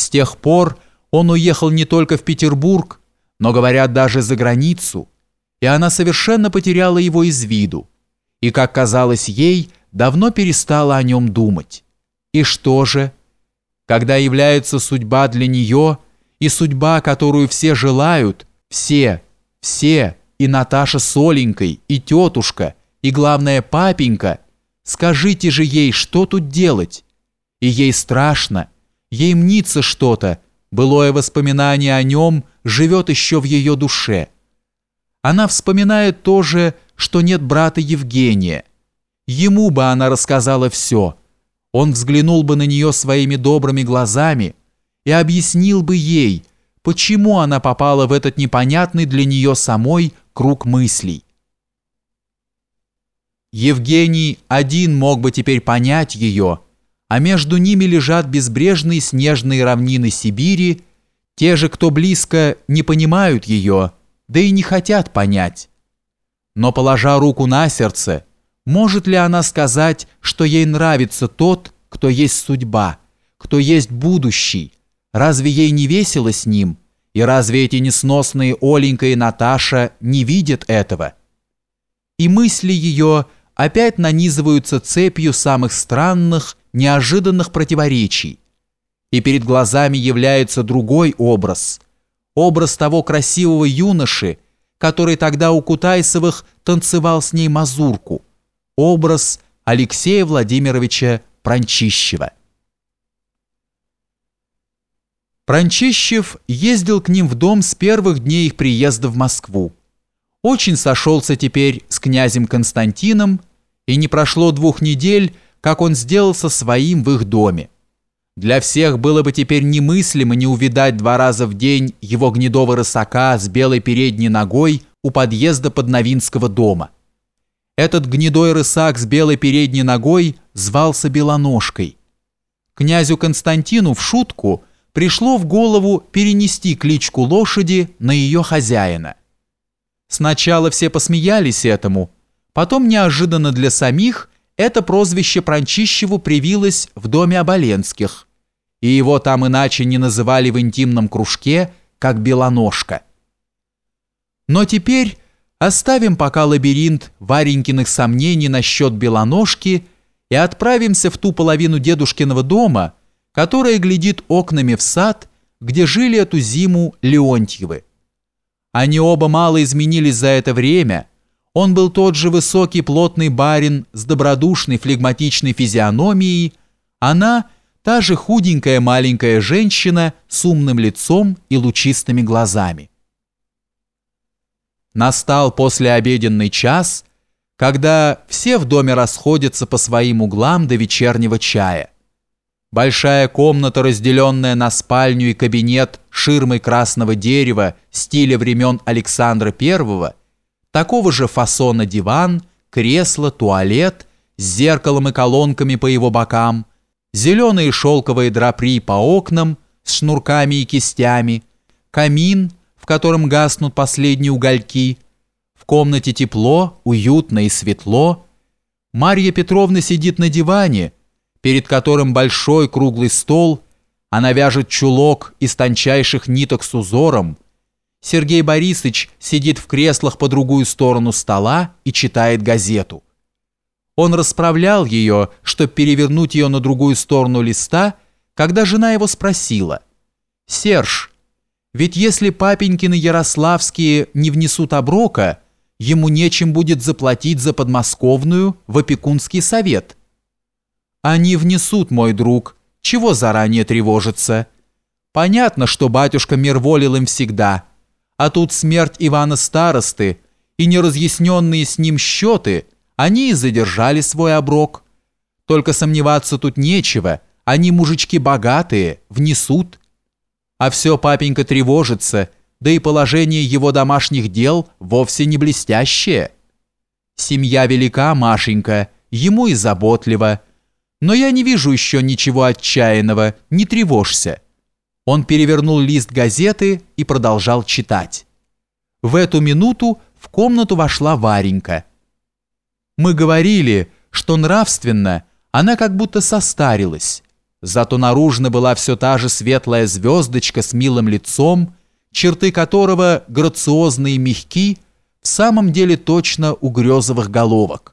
С тех пор он уехал не только в Петербург, но, говорят, даже за границу, и она совершенно потеряла его из виду, и, как казалось ей, давно перестала о нем думать. И что же? Когда является судьба для нее, и судьба, которую все желают, все, все, и Наташа с Оленькой, и тетушка, и, главное, папенька, скажите же ей, что тут делать? И ей страшно, ей мнится что-то, былое воспоминание о нем живет еще в ее душе. Она вспоминает тоже, что нет брата Евгения. Ему бы она рассказала все. Он взглянул бы на нее своими добрыми глазами и объяснил бы ей, почему она попала в этот непонятный для нее самой круг мыслей. Евгений один мог бы теперь понять ее, а между ними лежат безбрежные снежные равнины Сибири, те же, кто близко, не понимают ее, да и не хотят понять. Но, положа руку на сердце, может ли она сказать, что ей нравится тот, кто есть судьба, кто есть будущий? Разве ей не весело с ним? И разве эти несносные Оленька и Наташа не видят этого? И мысли ее опять нанизываются цепью самых странных, неожиданных противоречий. И перед глазами является другой образ. Образ того красивого юноши, который тогда у Кутайсовых танцевал с ней мазурку. Образ Алексея Владимировича Пранчищева. Пранчищев ездил к ним в дом с первых дней их приезда в Москву. Очень сошелся теперь с князем Константином, и не прошло двух недель, как он сделался своим в их доме. Для всех было бы теперь немыслимо не увидать два раза в день его гнедого рысака с белой передней ногой у подъезда Подновинского дома. Этот гнедой рысак с белой передней ногой звался Белоножкой. Князю Константину в шутку пришло в голову перенести кличку лошади на ее хозяина. Сначала все посмеялись этому, потом неожиданно для самих это прозвище Пранчищеву привилось в доме Оболенских, и его там иначе не называли в интимном кружке, как Белоножка. Но теперь оставим пока лабиринт Варенькиных сомнений насчет Белоножки и отправимся в ту половину дедушкиного дома, которая глядит окнами в сад, где жили эту зиму Леонтьевы. Они оба мало изменились за это время – он был тот же высокий плотный барин с добродушной флегматичной физиономией, она – та же худенькая маленькая женщина с умным лицом и лучистыми глазами. Настал послеобеденный час, когда все в доме расходятся по своим углам до вечернего чая. Большая комната, разделенная на спальню и кабинет ширмой красного дерева стиля времен Александра I – такого же фасона диван, кресло, туалет с зеркалом и колонками по его бокам, зеленые шелковые драпри по окнам с шнурками и кистями, камин, в котором гаснут последние угольки, в комнате тепло, уютно и светло. Марья Петровна сидит на диване, перед которым большой круглый стол, она вяжет чулок из тончайших ниток с узором, Сергей Борисович сидит в креслах по другую сторону стола и читает газету. Он расправлял ее, чтобы перевернуть ее на другую сторону листа, когда жена его спросила. «Серж, ведь если папенькины Ярославские не внесут оброка, ему нечем будет заплатить за подмосковную в опекунский совет». «Они внесут, мой друг. Чего заранее тревожиться?» «Понятно, что батюшка мирволил им всегда» а тут смерть Ивана Старосты и неразъясненные с ним счеты, они и задержали свой оброк. Только сомневаться тут нечего, они мужички богатые, внесут. А все папенька тревожится, да и положение его домашних дел вовсе не блестящее. Семья велика, Машенька, ему и заботливо. Но я не вижу еще ничего отчаянного, не тревожься. Он перевернул лист газеты и продолжал читать. В эту минуту в комнату вошла Варенька. Мы говорили, что нравственно она как будто состарилась. Зато наружно была все та же светлая звездочка с милым лицом, черты которого грациозные мягки, в самом деле точно у грезовых головок.